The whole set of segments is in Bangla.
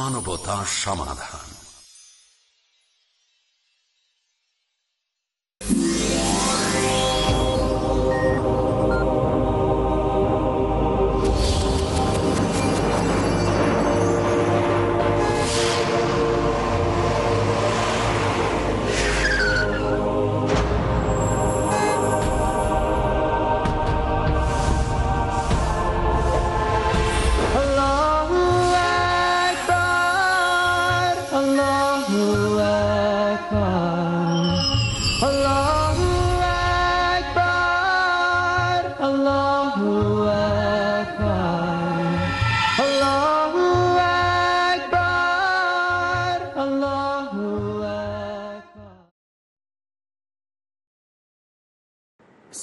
মানবতা সমাধান।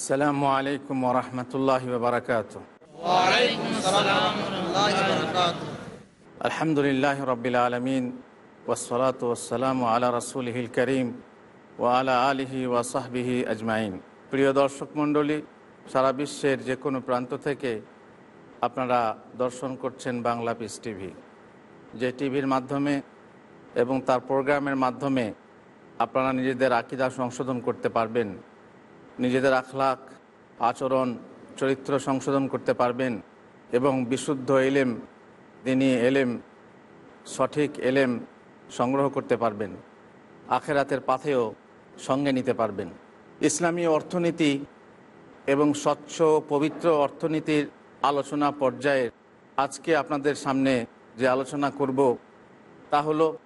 আসসালামু আলাইকুম ওরহমতুল্লাহ বারকাত আলহামদুলিল্লাহ রবিল আলমিন ওসলাত ওসালাম আলা রসুলহিল করিম ও আলা আলিহি ওয়াসাহবিহি আজমাইন। প্রিয় দর্শক মণ্ডলী সারা বিশ্বের যে কোনো প্রান্ত থেকে আপনারা দর্শন করছেন বাংলা পিস টিভি যে টিভির মাধ্যমে এবং তার প্রোগ্রামের মাধ্যমে আপনারা নিজেদের আকিদা সংশোধন করতে পারবেন। নিজেদের আখলাক আচরণ, চরিত্র সংশোধন করতে পারবেন এবং বিশুদ্ধ এলেম, দিনী এলেম, সঠিক এলেম সংগ্রহ করতে পারবেন। আখেরাতের পাথেও সঙ্গে নিতে পারবেন। ইসলামী অর্থনীতি এবং স্বচ্ছ পবিত্র অর্থনীতির আলোচনা পর্যায়ে আজকে আপনাদের সামনে যে আলোচনা করব, তা হলো,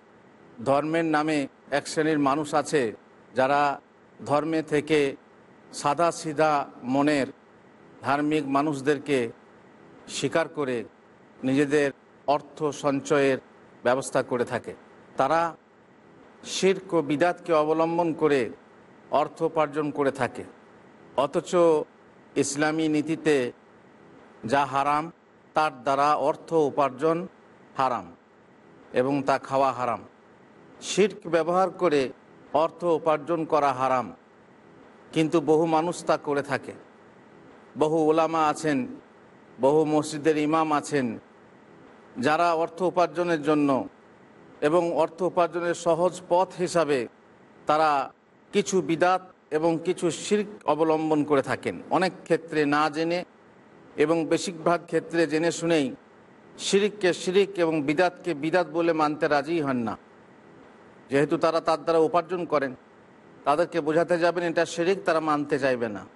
ধর্মের নামে এক শ্রেণির মানুষ আছে যারা ধর্মে থেকে সাদা সিধা মনের ধার্মিক মানুষদেরকে স্বীকার করে নিজেদের অর্থ সঞ্চয়ের ব্যবস্থা করে থাকে। তারা শির্ক ও বিদাতকে অবলম্বন করে অর্থ উপার্জন করে থাকে। অথচ ইসলামী নীতিতে যা হারাম, তার দ্বারা অর্থ উপার্জন হারাম এবং তা খাওয়া হারাম। শির্ক ব্যবহার করে অর্থ উপার্জন করা হারাম। কিন্তু বহু মানুষ তা করে থাকে। বহু ওলামা আছেন, বহু মসজিদের ইমাম আছেন, যারা অর্থ উপার্জনের জন্য এবং অর্থ উপার্জনের সহজ পথ হিসাবে তারা কিছু বিদাত এবং কিছু শির্ক অবলম্বন করে থাকেন। অনেক ক্ষেত্রে না জেনে এবং বেশিরভাগ ক্ষেত্রে জেনে শুনেই শিরিককে শিরিক এবং বিদাতকে বিদাত বলে মানতে রাজি হন না। যেহেতু তারা তার দ্বারা উপার্জন করেন। তাদেরকে বোঝাতে যাবেন এটা শিরিক, তারা মানতে চাইবে না।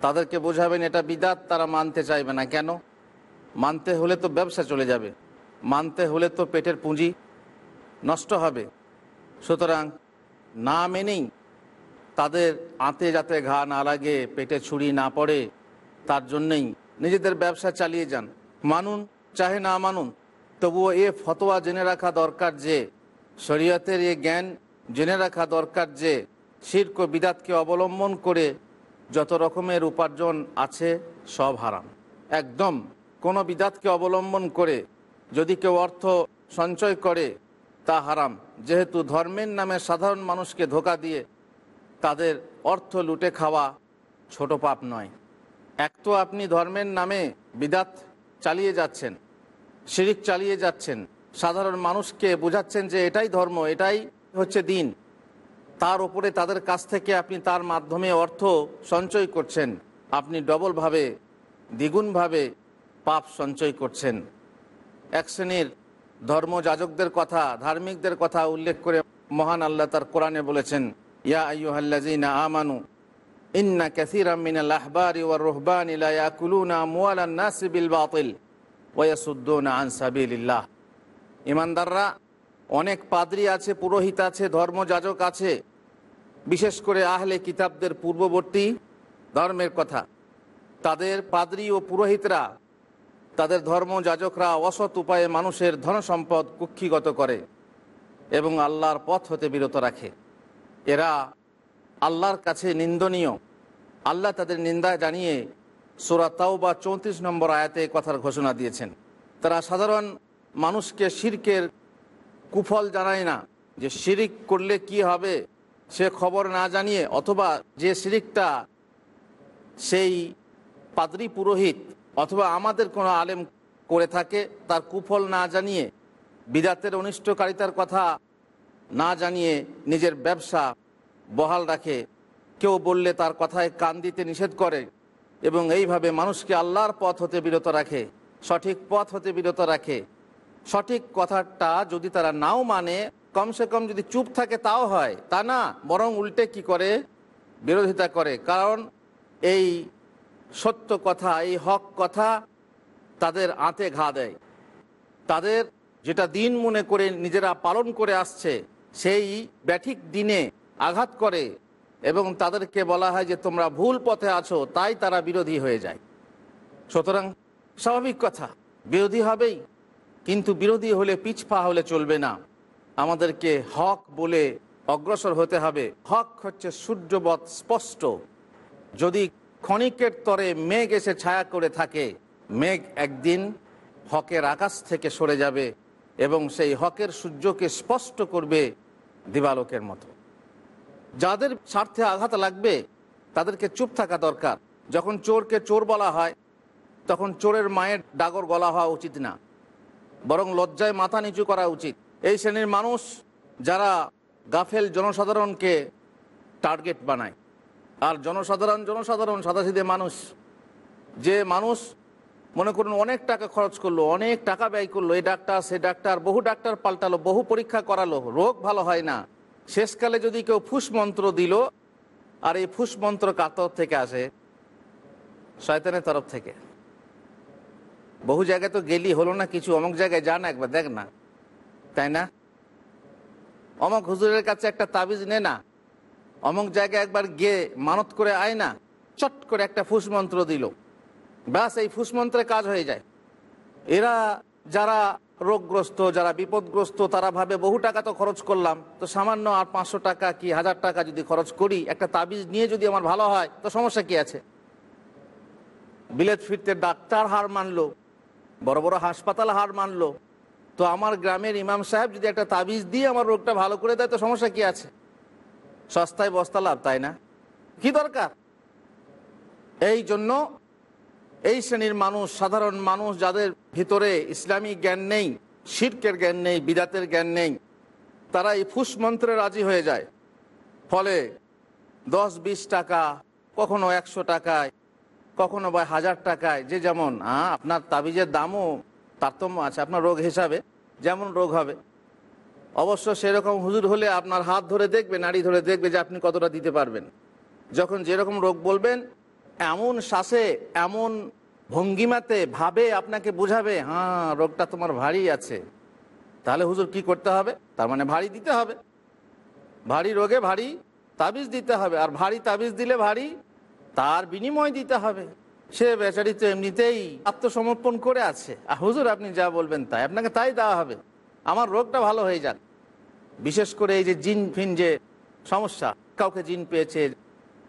তাদেরকে বোঝাবেন এটা বিদাত, তারা মানতে চাইবে না। কেন? মানতে হলে তো ব্যবসা চলে যাবে। মানতে হলে তো পেটের পুঁজি নষ্ট হবে। সুতরাং না মেনেই তাদের আঁতে যাতে ঘা না লাগে, পেটে ছুরি না পড়ে, তার জন্যেই নিজেদের ব্যবসা চালিয়ে যান। মানুন চাহে না মানুন, তবুও এ ফতোয়া জেনে রাখা দরকার যে, শরীয়তের এ জ্ঞান জেনে রাখা দরকার যে শির্ক ও বিদাতকে অবলম্বন করে যত রকমের উপার্জন আছে, সব হারাম। একদম, কোনো বিদাতকে অবলম্বন করে যদি কেউ অর্থ সঞ্চয় করে, তা হারাম। যেহেতু ধর্মের নামে সাধারণ মানুষকে ধোকা দিয়ে তাদের অর্থ লুটে খাওয়া ছোট পাপ নয়। এক তো আপনি ধর্মের নামে বিদাত চালিয়ে যাচ্ছেন, শিরিক চালিয়ে যাচ্ছেন। সাধারণ মানুষকে বোঝাচ্ছেন যে এটাই ধর্ম, এটাই হচ্ছে দিন। তার উপরে তাদের কাছ থেকে আপনি তার মাধ্যমে অর্থ সঞ্চয় করছেন। আপনি ডবলভাবে, দ্বিগুণভাবে পাপ সঞ্চয় করছেন। এক শ্রেণির ধর্মযাজকদের কথা, ধার্মিকদের কথা উল্লেখ করে মহান আল্লাহ তার কোরআনে বলেছেন, ইয়া আইয়ুহাল্লাযীনা আমানু, ইন্না কাসীরাম মিনাল আহবারি ওয়ার রুহবানি লা ইয়াকুলুনা আমওয়ালান নাসি বিল বাতিল ওয়া ইয়াসুদ্দুনা আন সাবিলিল্লাহ। ইমানদাররা অনেক পাদ্রী আছে, পুরোহিত আছে, ধর্মযাজক আছে বিশেষ করে আহলে কিতাবদের পূর্ববর্তী ধর্মের কথা। তাদের পাদ্রী ও পুরোহিতরা, তাদের ধর্মযাজকরা অসৎ উপায়ে মানুষের ধনসম্পদ কুক্ষিগত করে এবং আল্লাহর পথ হতে বিরত রাখে। এরা আল্লাহর কাছে নিন্দনীয়। আল্লাহ তাদের নিন্দা জানিয়ে সোরা তাও বা চৌত্রিশ নম্বর আয়াতে কথার ঘোষণা দিয়েছেন। তারা সাধারণ মানুষকে শির্কের কুফল জানায় না যে শিরিক করলে কি হবে? সে খবর না জানিয়ে অথবা যে শিরিকটা সেই পাদ্রী পুরোহিত অথবা আমাদের কোনো আলেম করে থাকে, তার কুফল না জানিয়ে, বিদাতের অনিষ্টকারিতার কথা না জানিয়ে নিজের ব্যবসা বহাল রাখে। কেউ বললে তার কথায় কান দিতে নিষেধ করে এবং এইভাবে মানুষকে আল্লাহর পথ হতে বিরত রাখে, সঠিক পথ হতে বিরত রাখে। সঠিক কথাটা যদি তারা নাও মানে কমসে কম যদি চুপ থাকে তাও হয়, তা না, বরং উল্টে কি করে? বিরোধিতা করে। কারণ এই সত্য কথা, এই হক কথা তাদের আঁতে ঘা দেয়। তাদের যেটা দিন মনে করে নিজেরা পালন করে আসছে, সেই ব্যাঠিক দিনে আঘাত করে এবং তাদেরকে বলা হয় যে তোমরা ভুল পথে আছো, তাই তারা বিরোধী হয়ে যায়। সুতরাং স্বাভাবিক কথা, বিরোধী হবেই, কিন্তু বিরোধী হলে পিছপা হলে চলবে না। আমাদেরকে হক বলে অগ্রসর হতে হবে। হক হচ্ছে সূর্যবৎ স্পষ্ট। যদি ক্ষণিকের তরে মেঘ এসে ছায়া করে থাকে, মেঘ একদিন হকের আকাশ থেকে সরে যাবে এবং সেই হকের সূর্যকে স্পষ্ট করবে দিবালোকের মতো। যাদের স্বার্থে আঘাত লাগবে, তাদেরকে চুপ থাকা দরকার। যখন চোরকে চোর বলা হয়, তখন চোরের মায়ের ডাগর গলা হওয়া উচিত না। বরং লজ্জায় মাথা নিচু করা উচিত। এই শ্রেণির মানুষ যারা গাফেল জনসাধারণকে টার্গেট বানায়। আর জনসাধারণ জনসাধারণ সাদাসিধে মানুষ। যে মানুষ মনে করুন অনেক টাকা খরচ করল, অনেক টাকা ব্যয় করল, এই ডাক্তার, সে ডাক্তার, বহু ডাক্তার পাল্টালো, বহু পরীক্ষা করালো, রোগ ভালো হয় না। শেষকালে যদি কেউ ফুস মন্ত্র দিল, আর এই ফুস মন্ত্র কাতর থেকে আসে? শয়তানের তরফ থেকে। বহু জায়গায় তো গেলি হলো না কিছু, অমুক জায়গায় যা না একবার, দেখ না। তাই না? অমক হুজুরের কাছে একটা তাবিজ নে না। অমুক জায়গায় একবার গিয়ে মানত করে আয় না, চট করে একটা ফুসমন্ত্র দিল। ব্যাস, এই ফুস মন্ত্রে কাজ হয়ে যায়। এরা যারা রোগগ্রস্ত, যারা বিপদগ্রস্ত, তারা ভাবে, বহু টাকা তো খরচ করলাম, তো সামান্য আর পাঁচশো টাকা কি হাজার টাকা যদি খরচ করি, একটা তাবিজ নিয়ে যদি আমার ভালো হয়, তো সমস্যা কি আছে? বিলেত ফিরতে ডাক্তার হার মানলো, বড় বড় হাসপাতাল হার মানলো তো আমার গ্রামের ইমাম সাহেব যদি একটা তাবিজ দিয়ে আমার রোগটা ভালো করে দেয়, তো সমস্যা কি আছে? সস্তায় বস্তা লাভ, তাই না? কি দরকার? এই জন্য এই শ্রেণির মানুষ, সাধারণ মানুষ যাদের ভিতরে ইসলামী জ্ঞান নেই, শির্কের জ্ঞান নেই, বিদাতের জ্ঞান নেই, তারা এই ফুস মন্ত্রে রাজি হয়ে যায়। ফলে দশ বিশ টাকা, কখনো একশো টাকায়, কখনো বা হাজার টাকায়, যে যেমন আপনার তাবিজের দামও তারতম্য আছে আপনার রোগ হিসাবে, যেমন রোগ হবে। অবশ্য সেরকম হুজুর হলে আপনার হাত ধরে দেখবে, নাড়ি ধরে দেখবে যে আপনি কতটা দিতে পারবেন। যখন যেরকম রোগ বলবেন, এমন শ্বাসে, এমন ভঙ্গিমাতে ভাবে আপনাকে বোঝাবে হ্যাঁ রোগটা তোমার ভারী আছে। তাহলে হুজুর কি করতে হবে? তার মানে ভারী দিতে হবে। ভারী রোগে ভারী তাবিজ দিতে হবে, আর ভারী তাবিজ দিলে ভারী তার বিনিময় দিতে হবে। সে বেচারি তো এমনিতেই আত্মসমর্পণ করে আছে। আর হুজুর, আপনি যা বলবেন তাই। আপনাকে তাই দেওয়া হবে। আমার রোগটা ভালো হয়ে যাক। বিশেষ করে এই যে জিন ফিন যে সমস্যা, কাউকে জিন পেয়েছে,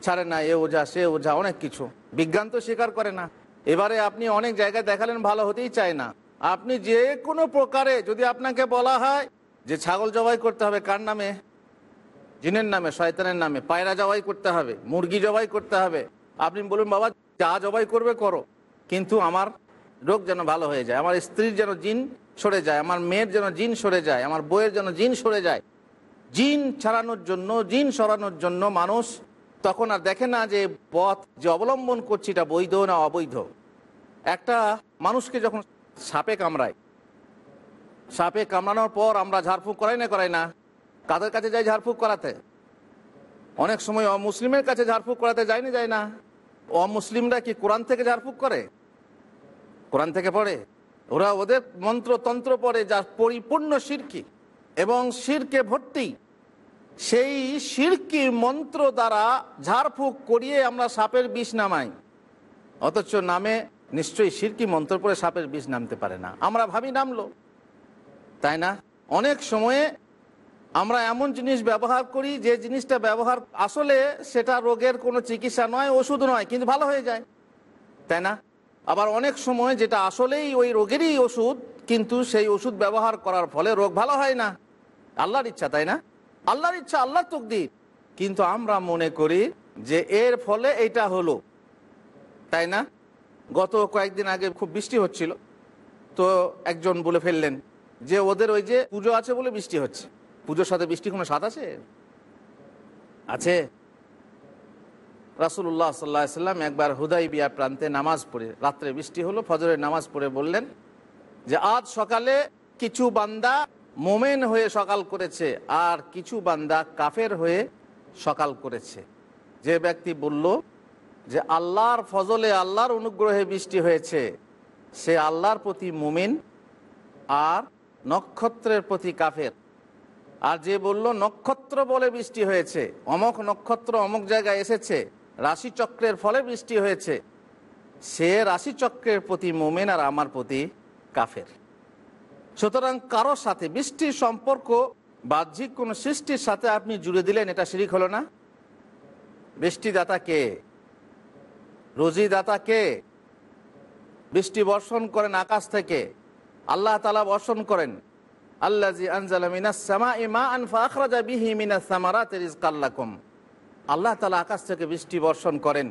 ছাড়ে না, এ ওঝা, সে ওঝা, অনেক কিছু। বিজ্ঞান তো স্বীকার করে না। এবারে আপনি অনেক জায়গায় দেখালেন ভালো হতেই চায় না। আপনি যে কোনো প্রকারে যদি আপনাকে বলা হয় যে ছাগল জবাই করতে হবে, কার নামে? জিনের নামে, শয়তানের নামে। পায়রা জবাই করতে হবে, মুরগি জবাই করতে হবে। আপনি বলুন, বাবা যা জবাই করবে করো। কিন্তু আমার রোগ যেন ভালো হয়ে যায়, আমার স্ত্রীর যেন জিন সরে যায়, আমার মেয়ের যেন জিন সরে যায়, আমার বইয়ের যেন জিন সরে যায়। জিন ছাড়ানোর জন্য, জিন সরানোর জন্য মানুষ তখন আর দেখে না যে পথ যে অবলম্বন করছি এটা বৈধ না অবৈধ। একটা মানুষকে যখন সাপে কামড়ায়, সাপে কামড়ানোর পর আমরা ঝাড়ফুঁক করাই না করাই না? কাদের কাছে যাই ঝাড়ফুঁক করাতে? অনেক সময় অমুসলিমের কাছে ঝাড়ফুঁক করাতে যায় না যায় না? অমুসলিমরা কি কোরআন থেকে ঝাড়ফুঁক করে? কোরআন থেকে পড়ে? ওরা ওদের মন্ত্রতন্ত্র পড়ে যা পরিপূর্ণ শিরকি এবং শিরকে ভর্তি। সেই শিরকি মন্ত্র দ্বারা ঝাড়ফুঁক করিয়ে আমরা সাপের বিষ নামাই। অথচ নামে নিশ্চয়ই শিরকি মন্ত্র পরে সাপের বিষ নামতে পারে না। আমরা ভাবি নামলো। তাই না? অনেক সময়ে আমরা এমন জিনিস ব্যবহার করি, যে জিনিসটা ব্যবহার, আসলে সেটা রোগের কোনো চিকিৎসা নয়, ওষুধ নয়, কিন্তু ভালো হয়ে যায়। তাই না? আবার অনেক সময় যেটা আসলেই ওই রোগেরই ওষুধ, কিন্তু সেই ওষুধ ব্যবহার করার ফলে রোগ ভালো হয় না। আল্লাহর ইচ্ছা, তাই না? আল্লাহর ইচ্ছা, আল্লাহর তকদির। কিন্তু আমরা মনে করি যে এর ফলে এটা হলো। তাই না? গত কয়েকদিন আগে খুব বৃষ্টি হচ্ছিল। তো একজন বলে ফেললেন যে, ওদের ওই যে পুজো আছে বলে বৃষ্টি হচ্ছে। পুজোর সাথে বৃষ্টি কোনো স্বাদ আছে? আছে। রাসুল্লাহ সাল্লাহ সাল্লাম একবার হুদাই বিয়া প্রান্তে নামাজ পড়ে, রাত্রে বৃষ্টি হলো, ফজরের নামাজ পড়ে বললেন যে, আজ সকালে কিছু বান্দা মোমেন হয়ে সকাল করেছে আর কিছু বান্দা কাফের হয়ে সকাল করেছে। যে ব্যক্তি বলল যে, আল্লাহর ফজলে আল্লাহর অনুগ্রহে বৃষ্টি হয়েছে। সে আল্লাহর প্রতি মুমিন আর নক্ষত্রের প্রতি কাফের। আর যে বলল, নক্ষত্র বলে বৃষ্টি হয়েছে। অমক নক্ষত্র অমুক জায়গায় এসেছে। রাশিচক্রের ফলে বৃষ্টি হয়েছে। সে রাশিচক্রের প্রতি মোমেন আর আমার প্রতি কাফের। সুতরাং কারোর সাথে বৃষ্টির সম্পর্ক, বাহ্যিক কোনো সৃষ্টির সাথে আপনি জুড়ে দিলেন, এটা শিরিক হলো না? বৃষ্টিদাতা কে? রোজিদাতা কে? বৃষ্টি বর্ষণ করেন আকাশ থেকে। আল্লাহ তালা বর্ষণ করেন। আল্লাহ বিহি আল্লাহ তালা আকাশ থেকে বৃষ্টি বর্ষণ করেন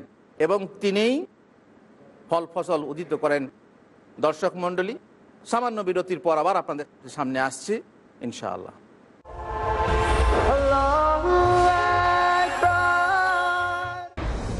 এবং তিনিই ফল ফসল উদিত করেন। দর্শক সামান্য বিরতির পর আবার আপনাদের সামনে আসছি, ইনশাআল্লাহ। Allahu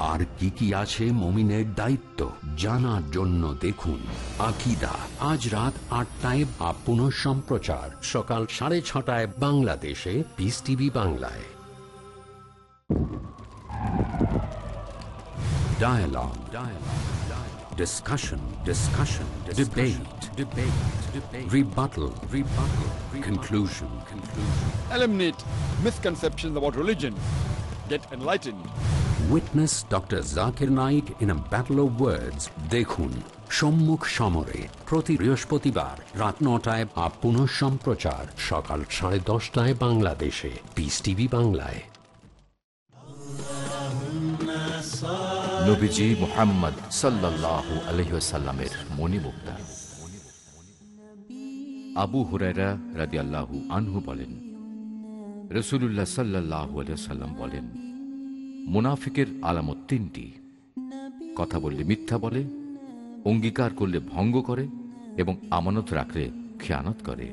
আর কি কি আছে মমিনের দায়িত্ব জানার জন্য দেখুন আকিদা আজ রাত আটটায় বা পুনঃ সম্প্রচার সকাল সাড়ে ছটায় বাংলাদেশে পিস টিভি বাংলায় Dialogue. Dialogue. Dialogue. Discussion. Discussion. Debate. Debate. Debate. Rebuttal. Rebuttal. Conclusion. Conclusion. eliminate misconceptions about religion, get enlightened. Witness doctor Zakir Naik in battle of words দেখুন সম্মুখ সমরে প্রতি বৃহস্পতিবার রাত নটায় বা পুনঃ সম্প্রচার সকাল সাড়ে দশটায় বাংলাদেশে পিস টিভি বাংলায় নবীজি মোহাম্মদ আবু রাদিয়াল্লাহু আনহু বলেন রসুল্লাহ সাল্লাহ বলেন মুনাফিকের আলামত তিনটি। কথা বললে মিথ্যা বলে, অঙ্গীকার করলে ভঙ্গ করে এবং আমানত রাখলে খেয়ানত করে।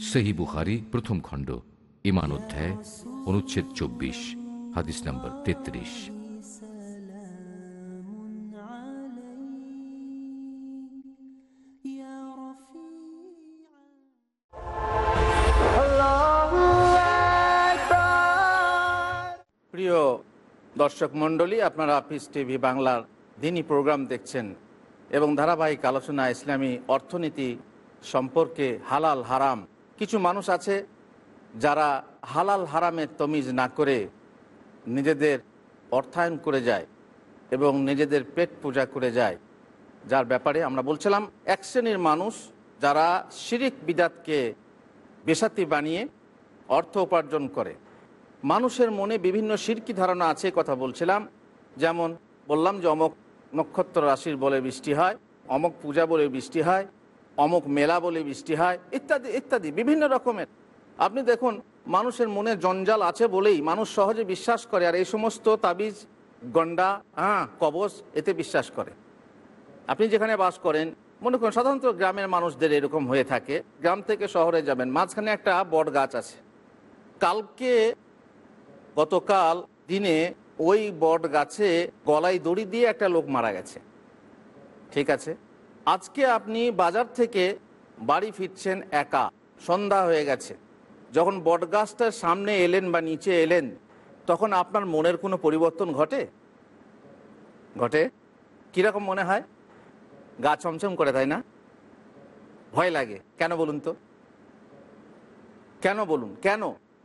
সেহি বুখারি, প্রথম খণ্ড ইমান অধ্যায়, অনুচ্ছেদ চব্বিশ, হাদিস নম্বর তেত্রিশ। দর্শক মণ্ডলী, আপনারা পিস টিভি বাংলার দিনই প্রোগ্রাম দেখছেন এবং ধারাবাহিক আলোচনা ইসলামী অর্থনীতি সম্পর্কে হালাল হারাম। কিছু মানুষ আছে যারা হালাল হারামের তমিজ না করে নিজেদের অর্থায়ন করে যায় এবং নিজেদের পেট পূজা করে যায়। যার ব্যাপারে আমরা বলছিলাম, এক শ্রেণির মানুষ যারা শিরিক বিদাতকে বেসাতি বানিয়ে অর্থ উপার্জন করে। মানুষের মনে বিভিন্ন শিরকি ধারণা আছে কথা বলছিলাম। যেমন বললাম যে অমক নক্ষত্র রাশির বলে বৃষ্টি হয়, অমক পূজা বলে বৃষ্টি হয়, অমক মেলা বলে বৃষ্টি হয়, ইত্যাদি ইত্যাদি, বিভিন্ন রকমের। আপনি দেখুন, মানুষের মনে জঞ্জাল আছে বলেই মানুষ সহজে বিশ্বাস করে, আর এই সমস্ত তাবিজ, গন্ডা হ্যাঁ কবচ, এতে বিশ্বাস করে। আপনি যেখানে বাস করেন, মনে করুন, সাধারণত গ্রামের মানুষদের এরকম হয়ে থাকে। গ্রাম থেকে শহরে যাবেন, মাঝখানে একটা বট গাছ আছে। কালকে গতকাল দিনে ওই বট গাছে গলায় দড়ি দিয়ে একটা লোক মারা গেছে। ঠিক আছে? আজকে আপনি বাজার থেকে বাড়ি ফিরছেন একা। সন্ধ্যা হয়ে গেছে। যখন বটগাছটার সামনে এলেন বা নিচে এলেন, তখন আপনার মনের কোনো পরিবর্তন ঘটে? ঘটে? কীরকম মনে হয়? গা ছমছম করে, তাই না? ভয় লাগে। কেন বলুন তো? কেন বলুন? কেন?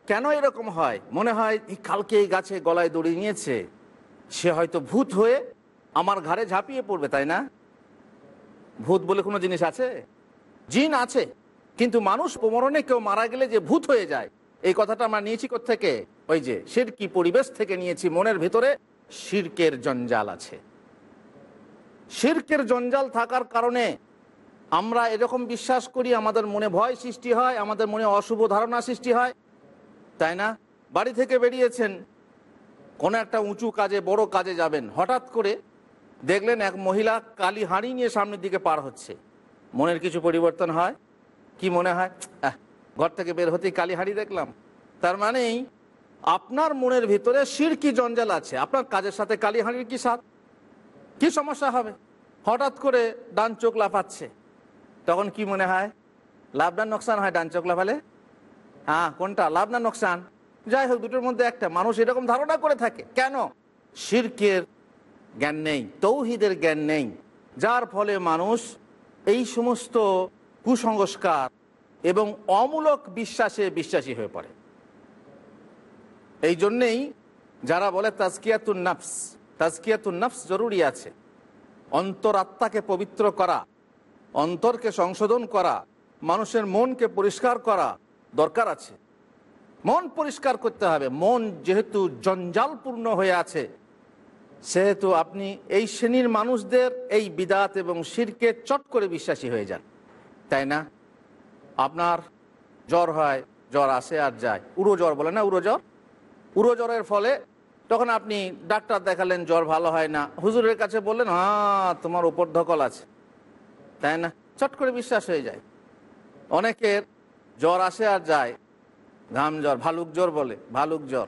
কেন এরকম হয়? মনে হয় কালকে এই গাছে গলায় দড়ি নিয়েছে। সে হয়তো ভূত হয়ে আমার ঘাড়ে ঝাঁপিয়ে পড়বে, তাই না? ভূত বলে কোনো জিনিস আছে? জিন আছে, কিন্তু মানুষ প্রমরণে কেউ মারা গেলে যে ভূত হয়ে যায়, এই কথাটা আমরা নিয়েছি থেকে ওই যে সিরকি পরিবেশ থেকে নিয়েছি, মনের ভিতরে শিরকের জঞ্জাল আছে। শিরকের জঞ্জাল থাকার কারণে আমরা এরকম বিশ্বাস করি, আমাদের মনে ভয় সৃষ্টি হয়, আমাদের মনে অশুভ ধারণা সৃষ্টি হয় তাই না? বাড়ি থেকে বেরিয়েছেন, কোনো একটা উঁচু কাজে, বড় কাজে যাবেন। হঠাৎ করে দেখলেন এক মহিলা কালি হাঁড়ি নিয়ে সামনের দিকে পার হচ্ছে। মনের কিছু পরিবর্তন হয়? কি মনে হয়? ঘর থেকে বের হতেই কালি হাঁড়ি দেখলাম। তার মানেই আপনার মনের ভিতরে সিরকি জঞ্জাল আছে। আপনার কাজের সাথে কালি হাঁড়ির কি সাথ কি সমস্যা হবে? হঠাৎ করে ডান চোখ লাফাচ্ছে। তখন কি মনে হয়? লাভ না নোকসান হয় ডান চোখ লাফালে? হ্যাঁ কোনটা? লাভ না নোকসান? যাই হোক, দুটোর মধ্যে একটা। মানুষ এরকম ধারণা করে থাকে। কেন? শিরকের জ্ঞান নেই, তৌহিদের জ্ঞান নেই। যার ফলে মানুষ এই সমস্ত কুসংস্কার এবং অমূলক বিশ্বাসে বিশ্বাসী হয়ে পড়ে। এই জন্যেই যারা বলে তাজকিয়াতুন নাফস তাজকিয়াতুন নাফস জরুরি আছে। অন্তরাত্মাকে পবিত্র করা, অন্তরকে সংশোধন করা, মানুষের মনকে পরিষ্কার করা দরকার আছে। মন পরিষ্কার করতে হবে। মন যেহেতু জঞ্জালপূর্ণ হয়ে আছে, সেহেতু আপনি এই শ্রেণির মানুষদের এই বিদাত এবং শিরকে চট করে বিশ্বাসী হয়ে যান। তাই না? আপনার জ্বর হয়, জ্বর আসে আর যায়। উড়ো জ্বর বলে না উড়ো জ্বর উড়ো জ্বরের ফলে তখন আপনি ডাক্তার দেখালেন, জ্বর ভালো হয় না। হুজুরের কাছে বললেন হ্যাঁ তোমার উপর ধকল আছে। তাই না? চট করে বিশ্বাস হয়ে যায়। অনেকের জ্বর আসে আর যায়। ঘাম জ্বর, ভালুক জ্বর বলে, ভালুক জ্বর।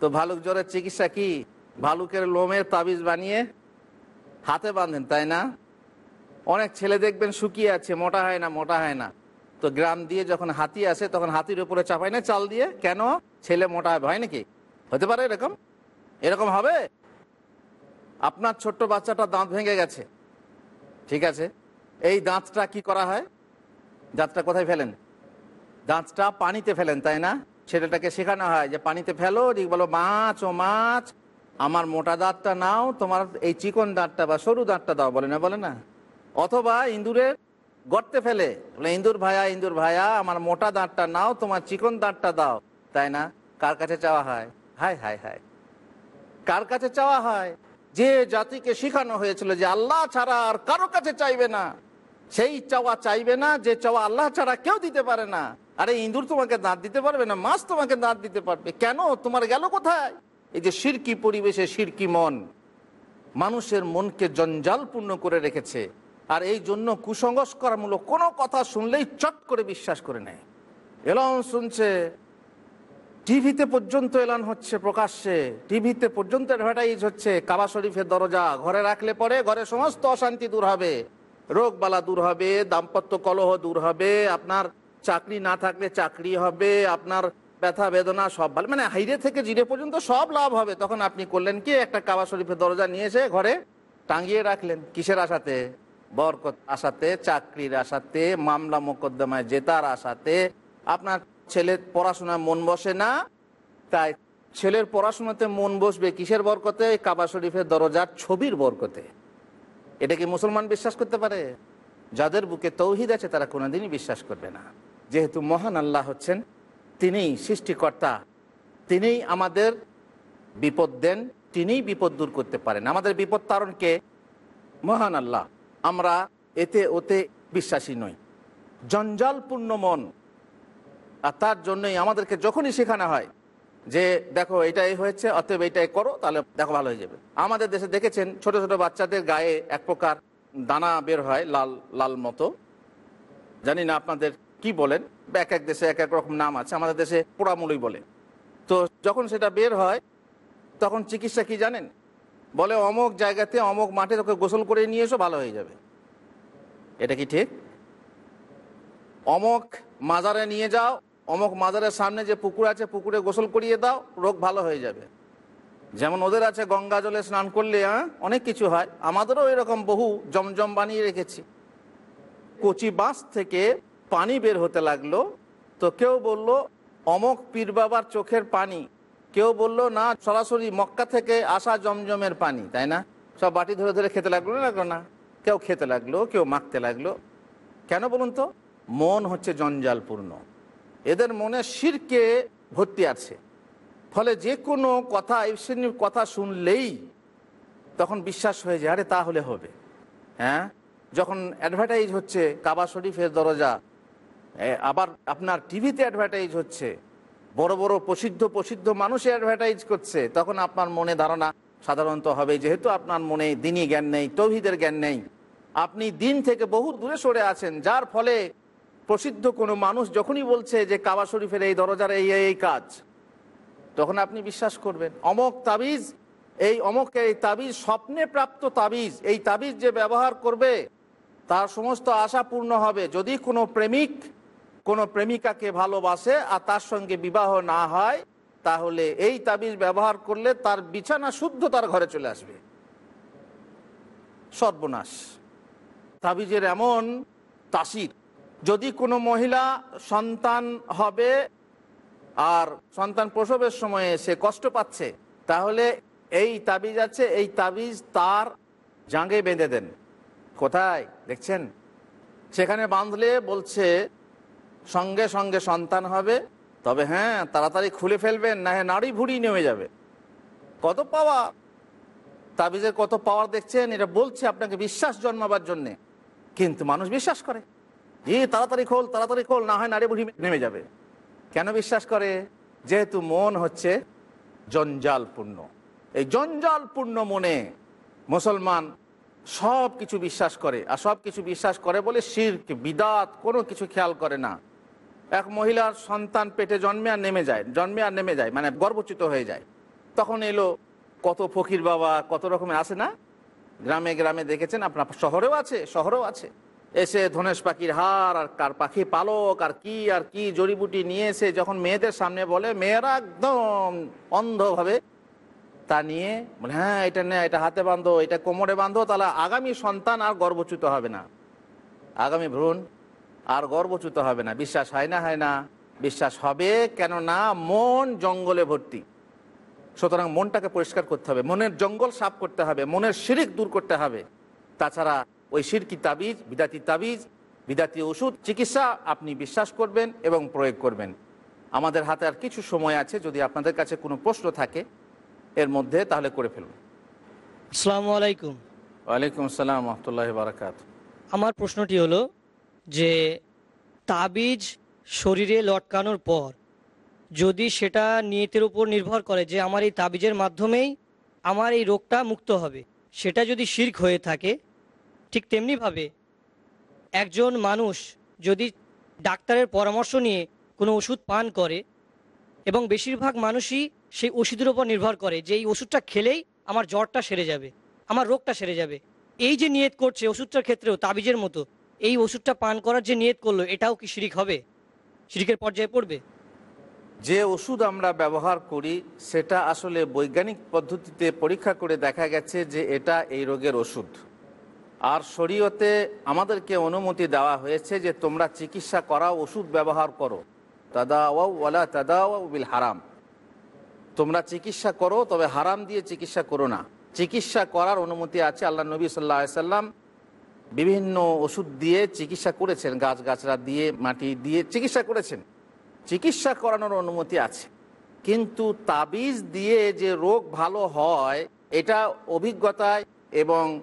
তো ভালুক জ্বরের চিকিৎসা কি? ভালুকের লোমের তাবিজ বানিয়ে হাতে বাঁধেন, তাই না? অনেক ছেলে দেখবেন শুকিয়ে আছে, মোটা হয় না, মোটা হয় না। তো গ্রাম দিয়ে যখন হাতি আসে, তখন হাতির উপরে চাপায় না চাল দিয়ে? কেন? ছেলে মোটা হবে, হয় নাকি? হতে পারে এরকম? এরকম হবে? আপনার ছোট্ট বাচ্চাটা দাঁত ভেঙে গেছে। ঠিক আছে? এই দাঁতটা কি করা হয়? দাঁতটা কোথায় ফেলেন? দাঁতটা পানিতে ফেলেন, তাই না? ছেলেটাকে শেখানো হয় যে পানিতে ফেলো দিক বলো, মাছ, ও মাছ, আমার মোটা দাঁতটা নাও, তোমার এই চিকন দাঁতটা বা সরু দাঁতটা দাও। বলে না বলে না? অথবা ইঁদুরের গর্তে ফেলে, বলে, ইঁদুর ভাইয়া ইঁদুর ভাইয়া আমার মোটা দাঁতটা নাও, তোমার চিকন দাঁতটা দাও। তাই না? কার কাছে চাওয়া হয়? হায় হায় হায়। কার কাছে চাওয়া হয়? যে জাতিকে শেখানো হয়েছিল যে আল্লাহ ছাড়া আর কারও কাছে চাইবে না, সেই চাওয়া চাইবে না, যে চাওয়া আল্লাহ ছাড়া কেউ দিতে পারে না। আরে ইঁদুর তোমাকে দাঁত দিতে পারবে না, মাছ তোমাকে দাঁত দিতে পারবে। কেন? তোমার গেল কোথায়? এই যে সিরকি পরিবেশে সিরকি মন, মানুষের মনকে জঞ্জালপূর্ণ করে রেখেছে। আর এই জন্য কুসংস্কারমূলক কোনো কথা শুনলেই চট করে বিশ্বাস করে নেয়। এলান শুনছে, টিভিতে পর্যন্ত এলান হচ্ছে প্রকাশ্যে, টিভিতে পর্যন্ত অ্যাডভার্টাইজ হচ্ছে, কাবা শরীফের দরজা ঘরে রাখলে পরে ঘরে সমস্ত অশান্তি দূর হবে। রোগ বালা দূর হবে, দাম্পত্য কলহ দূর হবে, আপনার চাকরি না থাকলে চাকরি হবে, আপনার ব্যথা বেদনা সব ভালো। মানে হাইরে থেকে জিরে পর্যন্ত সব লাভ হবে। তখন আপনি করলেন কি, একটা কাবা শরীফের দরজা নিয়ে এসে ঘরে টাঙ্গিয়ে রাখলেন কিসের আশাতে? বরকত আশাতে, চাকরির আশাতে, মামলা মোকদ্দমায় জেতার আশাতে। আপনার ছেলের পড়াশোনায় মন বসে না, তাই ছেলের পড়াশোনাতে মন বসবে কিসের বরকতে? কাবা শরীফের দরজার ছবির বরকতে। এটা কি মুসলমান বিশ্বাস করতে পারে? যাদের বুকে তৌহিদ আছে, তারা কোনোদিনই বিশ্বাস করবে না। যেহেতু মহান আল্লাহ হচ্ছেন, তিনিই সৃষ্টিকর্তা, তিনিই আমাদের বিপদ দেন, তিনিই বিপদ দূর করতে পারেন। আমাদের বিপদ তারণকে মহান আল্লাহ। আমরা এতে ওতে বিশ্বাসী নই। জঞ্জালপূর্ণ মন। আর তার জন্যই আমাদেরকে যখনই শেখানো হয় যে, দেখো, এটাই হয়েছে, অতএব এটাই করো, তাহলে দেখো ভালো হয়ে যাবে। আমাদের দেশে দেখেছেন, ছোট ছোট বাচ্চাদের গায়ে এক প্রকার দানা বের হয়, লাল লাল মতো। জানি না আপনাদের কি বলেন? এক এক দেশে এক এক রকম নাম আছে, আমাদের দেশে পোড়ামুড়ি বলে। তো যখন সেটা বের হয়, তখন চিকিৎসা কি জানেন? বলে অমুক জায়গাতে অমুক মাঠে তোকে গোসল করে নিয়ে এসো, ভালো হয়ে যাবে। এটা কি ঠিক? অমক মাজারে নিয়ে যাও অমুক মাজারের সামনে যে পুকুর আছে, পুকুরে গোসল করিয়ে দাও, রোগ ভালো হয়ে যাবে। যেমন ওদের আছে গঙ্গা জলে স্নান করলে হ্যাঁ অনেক কিছু হয়। আমাদেরও এরকম বহু জমজম বানিয়ে রেখেছি। কচি বাঁশ থেকে পানি বের হতে লাগল, তো কেউ বলল, অমক পীর বাবার চোখের পানি। কেউ বলল, না, সরাসরি মক্কা থেকে আসা জমজমের পানি। তাই না? সব বাটি ধরে ধরে খেতে লাগল না লাগল না কেউ খেতে লাগল, কেউ মাখতে লাগল। কেন বলুন তো? মন হচ্ছে জঞ্জালপূর্ণ। এদের মনে শিরকে ভর্তি আছে। ফলে যে কোনো কথা, এই শ্রেণির কথা শুনলেই তখন বিশ্বাস হয়ে যায়, আরে, তাহলে হবে। হ্যাঁ? যখন অ্যাডভার্টাইজ হচ্ছে, কাবা শরীফের দরজা আবার আপনার টিভিতে অ্যাডভার্টাইজ হচ্ছে। বড় বড় প্রসিদ্ধ প্রসিদ্ধ মানুষ অ্যাডভার্টাইজ করছে। তখন আপনার মনে ধারণা সাধারণত হবে, যেহেতু আপনার মনে দিনই জ্ঞান নেই, তৌহিদের জ্ঞান নেই। আপনি দিন থেকে বহু দূরে সরে আছেন, যার ফলে প্রসিদ্ধ কোনো মানুষ যখনই বলছে যে কাবা শরীফের এই দরজার এই এই কাজ, তখন আপনি বিশ্বাস করবেন, অমক তাবিজ, এই অমক এই তাবিজ স্বপ্নে প্রাপ্ত তাবিজ, এই তাবিজ যে ব্যবহার করবে, তার সমস্ত আশা পূর্ণ হবে। যদি কোনো প্রেমিক কোনো প্রেমিকাকে ভালোবাসে আর তার সঙ্গে বিবাহ না হয়, তাহলে এই তাবিজ ব্যবহার করলে তার বিছানা শুদ্ধ তার ঘরে চলে আসবে। সর্বনাশ। তাবিজের এমন তাসির, যদি কোনো মহিলা সন্তান হবে আর সন্তান প্রসবের সময়ে সে কষ্ট পাচ্ছে, তাহলে এই তাবিজ আছে, এই তাবিজ তার জাঙ্গে বেঁধে দেন। কোথায়? দেখছেন? সেখানে বাঁধলে বলছে সঙ্গে সঙ্গে সন্তান হবে, তবে হ্যাঁ তাড়াতাড়ি খুলে ফেলবেন, না হ্যাঁ নাড়ি ভুড়ি নেমে যাবে। কত পাওয়া? তাবিজের কত পাওয়ার দেখছেন? এটা বলছে আপনাকে বিশ্বাস জন্মাবার জন্যে। কিন্তু মানুষ বিশ্বাস করে। এই তাড়াতাড়ি খোল তাড়াতাড়ি খোল, না হয় নাড়ি বুড়ি নেমে যাবে। কেন বিশ্বাস করে? যেহেতু মন হচ্ছে জঞ্জালপূর্ণ। এই জঞ্জালপূর্ণ মনে মুসলমান সব কিছু বিশ্বাস করে, আর সব কিছু বিশ্বাস করে বলে শির্ক, বিদাত, কোনো কিছু খেয়াল করে না। এক মহিলার সন্তান পেটে জন্মে আর নেমে যায়, জন্মে আর নেমে যায় মানে গর্বচ্যুত হয়ে যায়। তখন এলো, কত ফকির বাবা, কত রকমের আছে না? গ্রামে গ্রামে দেখেছেন আপনার, শহরেও আছে শহরেও আছে। এসে ধনেশ পাখির হার আর কার পাখি পালক, আর কি আর কি জড়িবুটি নিয়ে এসে যখন মেয়েদের সামনে বলে, মেয়েরা একদম অন্ধভাবে তা নিয়ে বলে হ্যাঁ এটা নে, এটা হাতে বাঁধো, এটা কোমরে বাঁধো, তাহলে আগামী সন্তান আর গর্বচ্যুত হবে না। আগামী ভ্রূণ আর গর্বচ্যুত হবে না। বিশ্বাস হয় না হয় না। বিশ্বাস হবে কেননা মন জঙ্গলে ভর্তি। সুতরাং মনটাকে পরিষ্কার করতে হবে। মনের জঙ্গল সাফ করতে হবে। মনের শিরিক দূর করতে হবে। তাছাড়া ওই শিরকি তাবিজ বিদাতি তাবিজ বিদাতি ওষুধ চিকিৎসা আপনি বিশ্বাস করবেন এবং প্রয়োগ করবেন। আমাদের হাতে আর কিছু সময় আছে। যদি আপনাদের কাছে কোনো প্রশ্ন থাকে এর মধ্যে তাহলে করে ফেলুন। আসসালামু আলাইকুম। ওয়ালাইকুম আসসালাম রহমতুল্লাহ বারাকাত আমার প্রশ্নটি হলো যে তাবিজ শরীরে লটকানোর পর যদি সেটা নিয়তের উপর নির্ভর করে যে আমার এই তাবিজের মাধ্যমেই আমার এই রোগটা মুক্ত হবে, সেটা যদি শির্ক হয়ে থাকে, ঠিক তেমনিভাবে একজন মানুষ যদি ডাক্তারের পরামর্শ নিয়ে কোনো ওষুধ পান করে এবং বেশিরভাগ মানুষই সেই ওষুধের উপর নির্ভর করে যে এই ওষুধটা খেলেই আমার জ্বরটা সেরে যাবে, আমার রোগটা সেরে যাবে। এই যে নিয়ত করছে ওষুধটার ক্ষেত্রেও তাবিজের মতো এই ওষুধটা পান করার যে নিয়ত করল, এটাও কি শিরিক হবে? শিরিকের পর্যায়ে পড়বে? যে ওষুধ আমরা ব্যবহার করি, সেটা আসলে বৈজ্ঞানিক পদ্ধতিতে পরীক্ষা করে দেখা গেছে যে এটা এই রোগের ওষুধ। আর শরীয়তে আমাদেরকে অনুমতি দেওয়া হয়েছে যে তোমরা চিকিৎসা করা ওষুধ ব্যবহার করো। তাদাওয়াও ওয়ালা বিল হারাম। তোমরা চিকিৎসা করো, তবে হারাম দিয়ে চিকিৎসা করো না। চিকিৎসা করার অনুমতি আছে আল্লাহ নবী সাল্লাহ সাল্লাম। বিভিন্ন ওষুধ দিয়ে চিকিৎসা করেছেন গাছ গাছরা দিয়ে, মাটি দিয়ে চিকিৎসা করেছেন। চিকিৎসা করানোর অনুমতি আছে। কিন্তু তাবিজ দিয়ে যে রোগ ভালো হয়, এটা অভিজ্ঞতায় এবং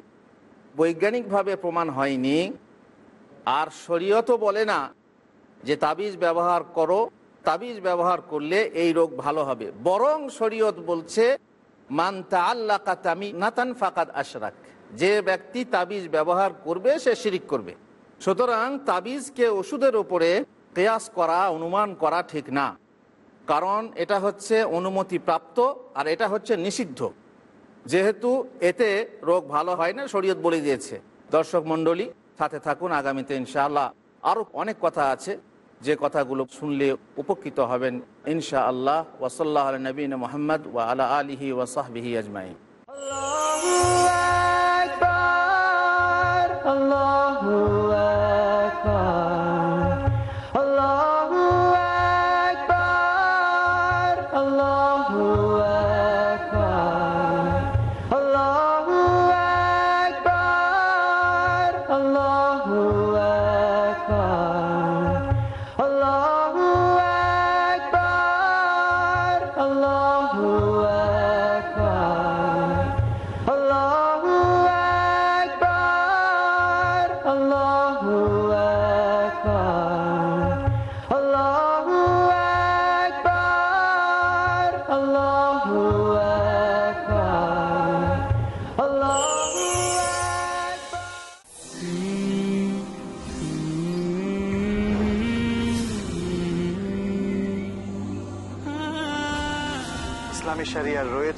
বৈজ্ঞানিকভাবে প্রমাণ হয়নি। আর শরীয়তও বলে না যে তাবিজ ব্যবহার করো, তাবিজ ব্যবহার করলে এই রোগ ভালো হবে। বরং শরীয়ত বলছে মানতা আল্লাহ কাতামি নাতান ফাকাদ আশরাক। যে ব্যক্তি তাবিজ ব্যবহার করবে, সে শিরিক করবে। সুতরাং তাবিজকে ওষুধের ওপরে কেয়াস করা, অনুমান করা ঠিক না। কারণ এটা হচ্ছে অনুমতি প্রাপ্ত আর এটা হচ্ছে নিষিদ্ধ। যেহেতু এতে রোগ ভালো হয় না, শরীয়ত বলে দিয়েছে। দর্শক মণ্ডলী, সাথে থাকুন আগামীতে ইনশাআল্লাহ আরও অনেক কথা আছে। যে কথাগুলো শুনলে উপকৃত হবেন ইনশা আল্লাহ ওসল্লাহ নবীন মোহাম্মদ ওয়া আলা আলিহি ওয়াসাহবিহি আজমাইন। Allahu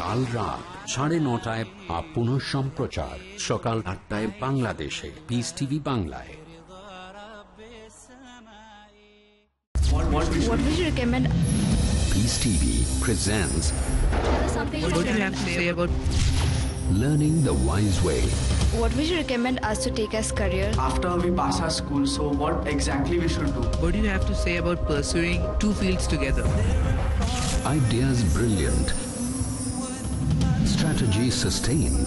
কাল রাত সাড়ে নটায় বা পুনঃ সম্প্রচার সকাল আটটায় বাংলাদেশে পিস টিভি বাংলায় What would you recommend? TV presents Something what do you have to say about Learning the Wise Way. what would you recommend us to take as career? After we pass our school, so what exactly we should do? What do you have to say about pursuing two fields together? Ideas brilliant. strategy sustained.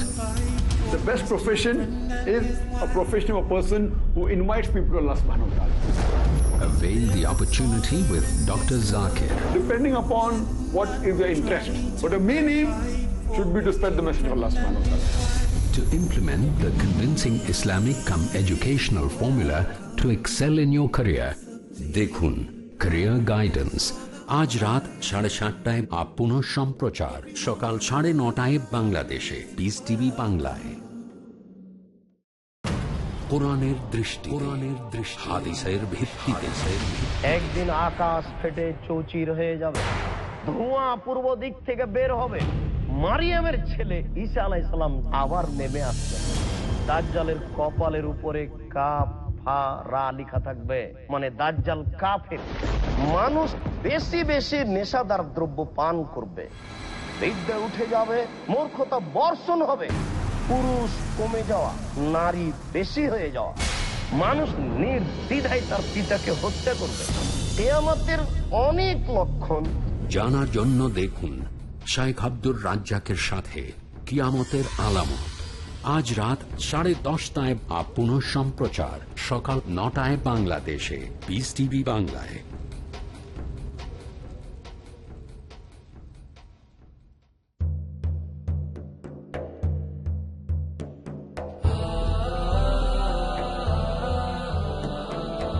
The best profession is a profession of a person who invites people to Allah subhanahu wa ta'ala. Avail the opportunity with Dr. Zakir. Depending upon what is your interest. But the main aim should be to spread the message of Allah subhanahu wa ta'ala. To implement the convincing Islamic come educational formula to excel in your career, Dekhun, Career Guidance, আজ রাত সাড়ে সাতটায় আপ পুনঃ সম্প্রচার। সকাল সাড়ে নটায় বাংলাদেশে। পিস টিভি বাংলায়। ভিত্তিতে। একদিন আকাশ ফেটে চৌচির হয়ে যাবে। ধোঁয়া দিক থেকে বের হবে। মারিয়ামের ছেলে আবার নেমে দাজ্জালের কপালের উপরে কাপ ফা রা লিখা থাকবে। মানে দাজ্জাল কাফের। মানুষ বেশি বেশি নেশাদার দ্রব্য পান করবে। বিদ্যা উঠে যাবে, মূর্খতা বর্ষণ হবে। পুরুষ কমে যাওয়া, নারী বেশি হয়ে যাওয়া। মানুষ নির্দ্বিধায় তার পিতাকে হত্যা করবে। কেয়ামতের অনেক লক্ষণ। জানার জন্য দেখুন শাইখ আব্দুর রাজ্জাকের সাথে কিয়ামতের আলামত। আজ রাত সাড়ে দশটায় পুনঃ সম্প্রচার সকাল নটায় বাংলাদেশে। পিস টিভি বাংলায়।